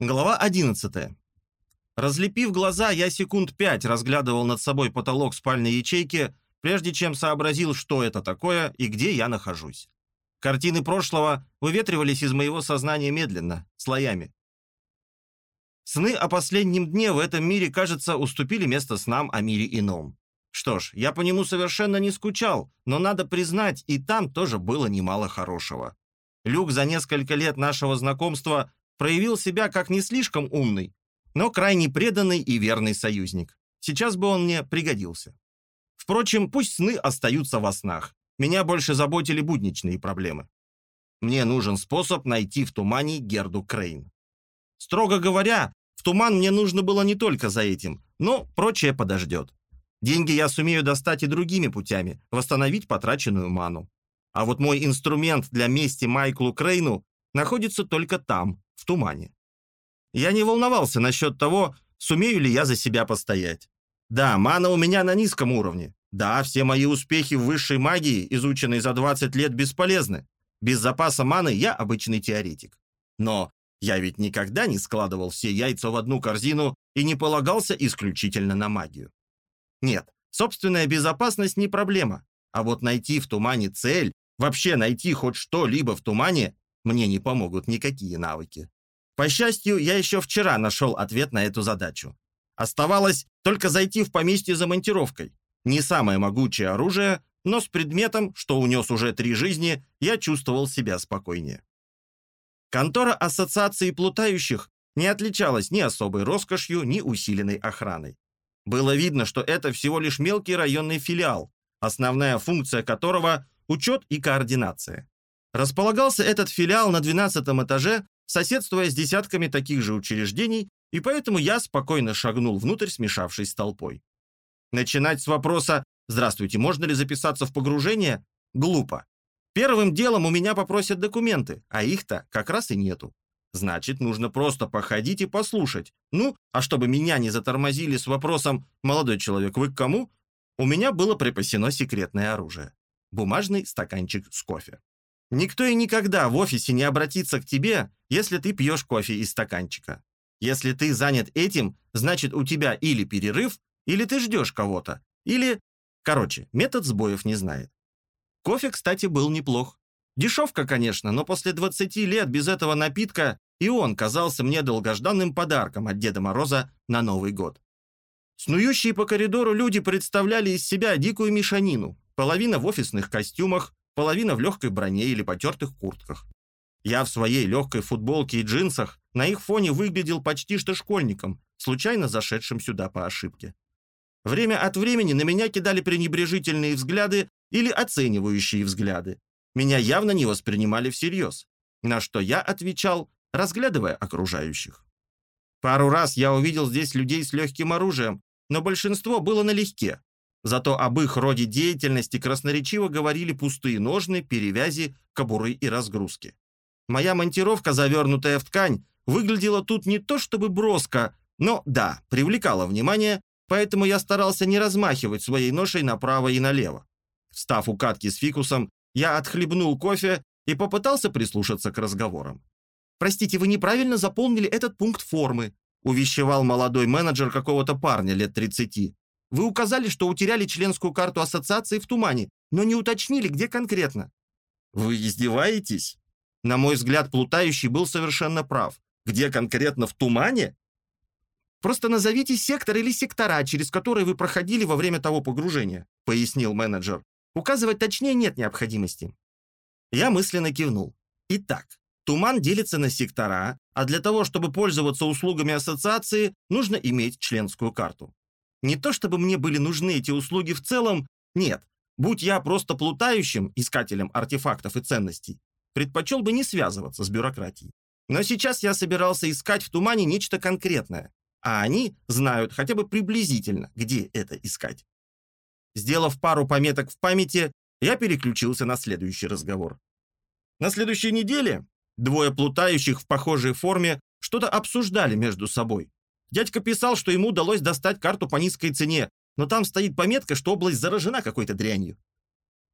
Глава 11. Разлепив глаза, я секунд пять разглядывал над собой потолок спальной ячейки, прежде чем сообразил, что это такое и где я нахожусь. Картины прошлого выветривались из моего сознания медленно, слоями. Сны о последнем дне в этом мире, кажется, уступили место снам о мире ином. Что ж, я по нему совершенно не скучал, но надо признать, и там тоже было немало хорошего. Люк за несколько лет нашего знакомства проявил себя как не слишком умный, но крайне преданный и верный союзник. Сейчас бы он мне пригодился. Впрочем, пусть сны остаются во снах. Меня больше заботили будничные проблемы. Мне нужен способ найти в тумане Герду Крейн. Строго говоря, в туман мне нужно было не только за этим, но прочее подождет. Деньги я сумею достать и другими путями, восстановить потраченную ману. А вот мой инструмент для мести Майклу Крейну находится только там, в тумане. Я не волновался насчет того, сумею ли я за себя постоять. Да, мана у меня на низком уровне. Да, все мои успехи в высшей магии, изученные за 20 лет, бесполезны. Без запаса маны я обычный теоретик. Но я ведь никогда не складывал все яйца в одну корзину и не полагался исключительно на магию. Нет, собственная безопасность не проблема. А вот найти в тумане цель, вообще найти хоть что-либо в тумане, мне не помогут никакие навыки. По счастью, я еще вчера нашел ответ на эту задачу. Оставалось только зайти в поместье за монтировкой. Не самое могучее оружие, но с предметом, что унес уже три жизни, я чувствовал себя спокойнее. Контора Ассоциации Плутающих не отличалась ни особой роскошью, ни усиленной охраной. Было видно, что это всего лишь мелкий районный филиал, основная функция которого – учет и координация. Располагался этот филиал на 12 этаже соседствуя с десятками таких же учреждений, и поэтому я спокойно шагнул внутрь, смешавшись с толпой. Начинать с вопроса «Здравствуйте, можно ли записаться в погружение?» Глупо. Первым делом у меня попросят документы, а их-то как раз и нету. Значит, нужно просто походить и послушать. Ну, а чтобы меня не затормозили с вопросом «Молодой человек, вы к кому?», у меня было припасено секретное оружие. Бумажный стаканчик с кофе. Никто и никогда в офисе не обратится к тебе, если ты пьешь кофе из стаканчика. Если ты занят этим, значит у тебя или перерыв, или ты ждешь кого-то, или... Короче, метод сбоев не знает. Кофе, кстати, был неплох. Дешевка, конечно, но после 20 лет без этого напитка и он казался мне долгожданным подарком от Деда Мороза на Новый год. Снующие по коридору люди представляли из себя дикую мешанину. Половина в офисных костюмах, половина в легкой броне или потертых куртках. Я в своей легкой футболке и джинсах на их фоне выглядел почти что школьником, случайно зашедшим сюда по ошибке. Время от времени на меня кидали пренебрежительные взгляды или оценивающие взгляды. Меня явно не воспринимали всерьез, на что я отвечал, разглядывая окружающих. Пару раз я увидел здесь людей с легким оружием, но большинство было налегке, Зато об их роде деятельности красноречиво говорили пустые ножны, перевязи, кобуры и разгрузки. Моя монтировка, завернутая в ткань, выглядела тут не то чтобы броско, но, да, привлекала внимание, поэтому я старался не размахивать своей ношей направо и налево. Встав у катки с фикусом, я отхлебнул кофе и попытался прислушаться к разговорам. «Простите, вы неправильно заполнили этот пункт формы», увещевал молодой менеджер какого-то парня лет 30. Вы указали, что утеряли членскую карту ассоциации в тумане, но не уточнили, где конкретно. Вы издеваетесь? На мой взгляд, плутающий был совершенно прав. Где конкретно в тумане? Просто назовите сектор или сектора, через которые вы проходили во время того погружения, пояснил менеджер. Указывать точнее нет необходимости. Я мысленно кивнул. Итак, туман делится на сектора, а для того, чтобы пользоваться услугами ассоциации, нужно иметь членскую карту. Не то чтобы мне были нужны эти услуги в целом, нет. Будь я просто плутающим искателем артефактов и ценностей, предпочел бы не связываться с бюрократией. Но сейчас я собирался искать в тумане нечто конкретное, а они знают хотя бы приблизительно, где это искать. Сделав пару пометок в памяти, я переключился на следующий разговор. На следующей неделе двое плутающих в похожей форме что-то обсуждали между собой, Дядька писал, что ему удалось достать карту по низкой цене, но там стоит пометка, что область заражена какой-то дрянью.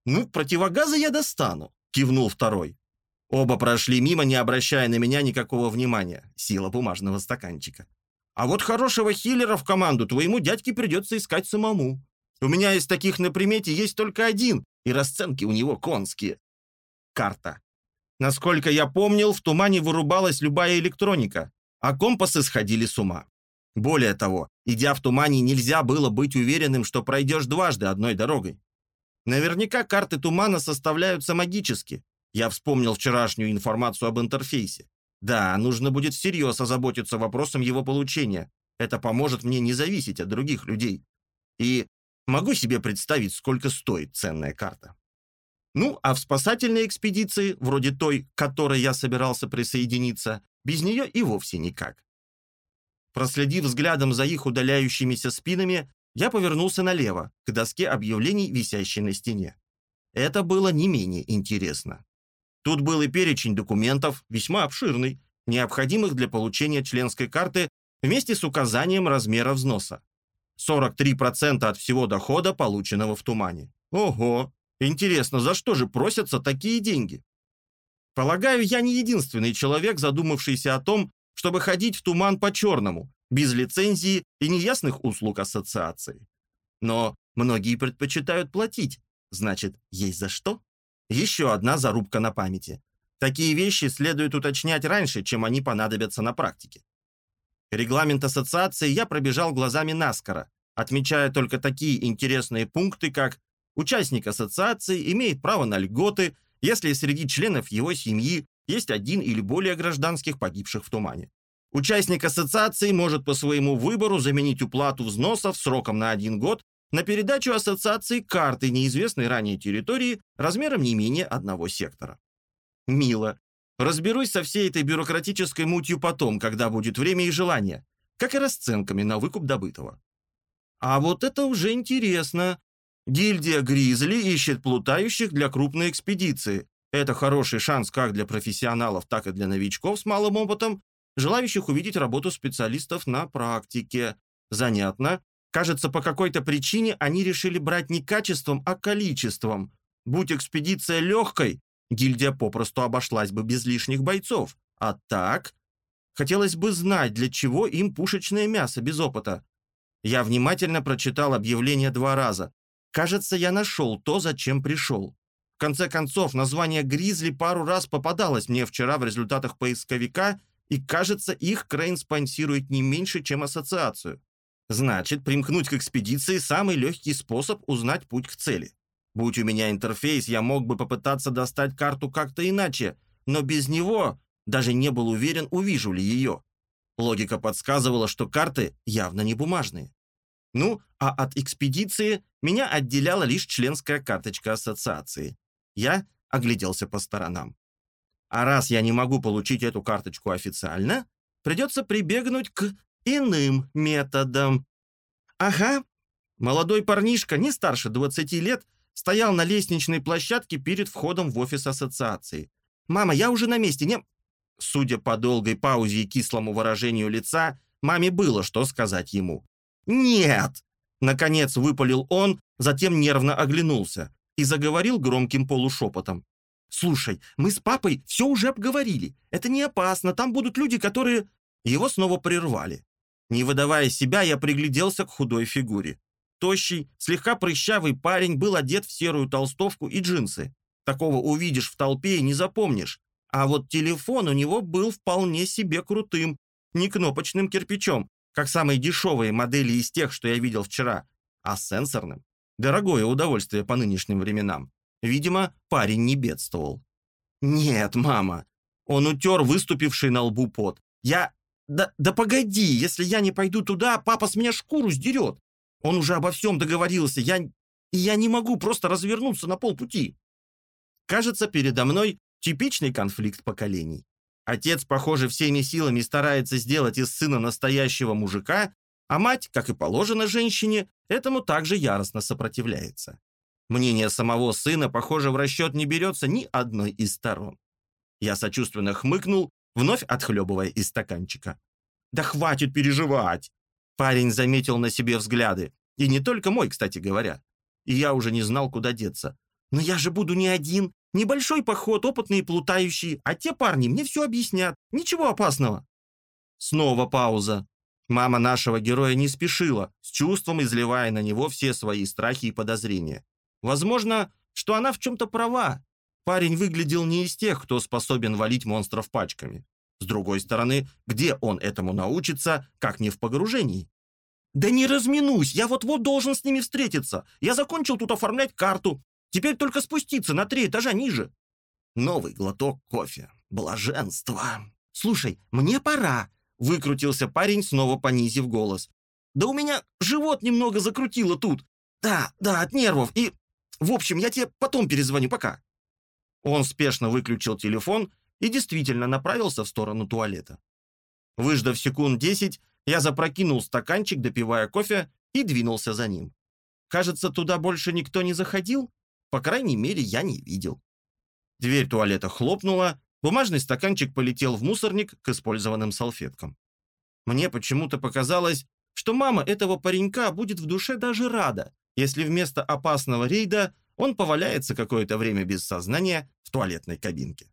«Ну, противогазы я достану», — кивнул второй. Оба прошли мимо, не обращая на меня никакого внимания. Сила бумажного стаканчика. А вот хорошего хиллера в команду твоему дядьке придется искать самому. У меня из таких на примете есть только один, и расценки у него конские. Карта. Насколько я помнил, в тумане вырубалась любая электроника, а компасы сходили с ума. Более того, идя в тумане, нельзя было быть уверенным, что пройдешь дважды одной дорогой. Наверняка карты тумана составляются магически. Я вспомнил вчерашнюю информацию об интерфейсе. Да, нужно будет всерьез озаботиться вопросом его получения. Это поможет мне не зависеть от других людей. И могу себе представить, сколько стоит ценная карта. Ну, а в спасательной экспедиции, вроде той, к которой я собирался присоединиться, без нее и вовсе никак. Проследив взглядом за их удаляющимися спинами, я повернулся налево, к доске объявлений, висящей на стене. Это было не менее интересно. Тут был и перечень документов, весьма обширный, необходимых для получения членской карты вместе с указанием размера взноса. 43% от всего дохода, полученного в тумане. Ого! Интересно, за что же просятся такие деньги? Полагаю, я не единственный человек, задумавшийся о том, чтобы ходить в туман по-черному, без лицензии и неясных услуг ассоциации. Но многие предпочитают платить, значит, есть за что? Еще одна зарубка на памяти. Такие вещи следует уточнять раньше, чем они понадобятся на практике. Регламент ассоциации я пробежал глазами наскоро, отмечая только такие интересные пункты, как участник ассоциации имеет право на льготы, если среди членов его семьи есть один или более гражданских погибших в тумане. Участник ассоциации может по своему выбору заменить уплату взносов сроком на один год на передачу ассоциации карты неизвестной ранее территории размером не менее одного сектора. Мило. Разберусь со всей этой бюрократической мутью потом, когда будет время и желание, как и расценками на выкуп добытого. А вот это уже интересно. Гильдия Гризли ищет плутающих для крупной экспедиции. Это хороший шанс как для профессионалов, так и для новичков с малым опытом, желающих увидеть работу специалистов на практике. Занятно. Кажется, по какой-то причине они решили брать не качеством, а количеством. Будь экспедиция легкой, гильдия попросту обошлась бы без лишних бойцов. А так... Хотелось бы знать, для чего им пушечное мясо без опыта. Я внимательно прочитал объявление два раза. Кажется, я нашел то, зачем пришел. Конце концов, название «Гризли» пару раз попадалось мне вчера в результатах поисковика, и, кажется, их Крейн спонсирует не меньше, чем ассоциацию. Значит, примкнуть к экспедиции – самый легкий способ узнать путь к цели. Будь у меня интерфейс, я мог бы попытаться достать карту как-то иначе, но без него даже не был уверен, увижу ли ее. Логика подсказывала, что карты явно не бумажные. Ну, а от экспедиции меня отделяла лишь членская карточка ассоциации. Я огляделся по сторонам. А раз я не могу получить эту карточку официально, придется прибегнуть к иным методом. Ага, молодой парнишка, не старше 20 лет, стоял на лестничной площадке перед входом в офис ассоциации. «Мама, я уже на месте, не...» Судя по долгой паузе и кислому выражению лица, маме было что сказать ему. «Нет!» Наконец выпалил он, затем нервно оглянулся и заговорил громким полушепотом. «Слушай, мы с папой все уже обговорили. Это не опасно, там будут люди, которые...» Его снова прервали. Не выдавая себя, я пригляделся к худой фигуре. Тощий, слегка прыщавый парень был одет в серую толстовку и джинсы. Такого увидишь в толпе и не запомнишь. А вот телефон у него был вполне себе крутым, не кнопочным кирпичом, как самые дешевые модели из тех, что я видел вчера, а сенсорным. Дорогое удовольствие по нынешним временам. Видимо, парень не бедствовал. «Нет, мама». Он утер выступивший на лбу пот. «Я да, да погоди, если я не пойду туда, папа с меня шкуру сдерет. Он уже обо всем договорился, я... Я не могу просто развернуться на полпути. Кажется, передо мной типичный конфликт поколений. Отец, похоже, всеми силами старается сделать из сына настоящего мужика, а мать, как и положено женщине, этому также яростно сопротивляется. Мнение самого сына, похоже, в расчет не берется ни одной из сторон. Я сочувственно хмыкнул вновь отхлебывая из стаканчика. «Да хватит переживать!» Парень заметил на себе взгляды. И не только мой, кстати говоря. И я уже не знал, куда деться. «Но я же буду не один. Небольшой поход, опытные плутающие, а те парни мне все объяснят. Ничего опасного». Снова пауза. Мама нашего героя не спешила, с чувством изливая на него все свои страхи и подозрения. Возможно, что она в чем-то права. Парень выглядел не из тех, кто способен валить монстров пачками. С другой стороны, где он этому научится, как не в погружении? «Да не разминусь, я вот-вот должен с ними встретиться. Я закончил тут оформлять карту. Теперь только спуститься на три этажа ниже». Новый глоток кофе. Блаженство. «Слушай, мне пора», — выкрутился парень, снова понизив голос. «Да у меня живот немного закрутило тут. Да, да, от нервов. И, в общем, я тебе потом перезвоню. Пока». Он спешно выключил телефон и действительно направился в сторону туалета. Выждав секунд десять, я запрокинул стаканчик, допивая кофе, и двинулся за ним. Кажется, туда больше никто не заходил. По крайней мере, я не видел. Дверь туалета хлопнула, бумажный стаканчик полетел в мусорник к использованным салфеткам. Мне почему-то показалось, что мама этого паренька будет в душе даже рада, если вместо опасного рейда он поваляется какое-то время без сознания в туалетной кабинке.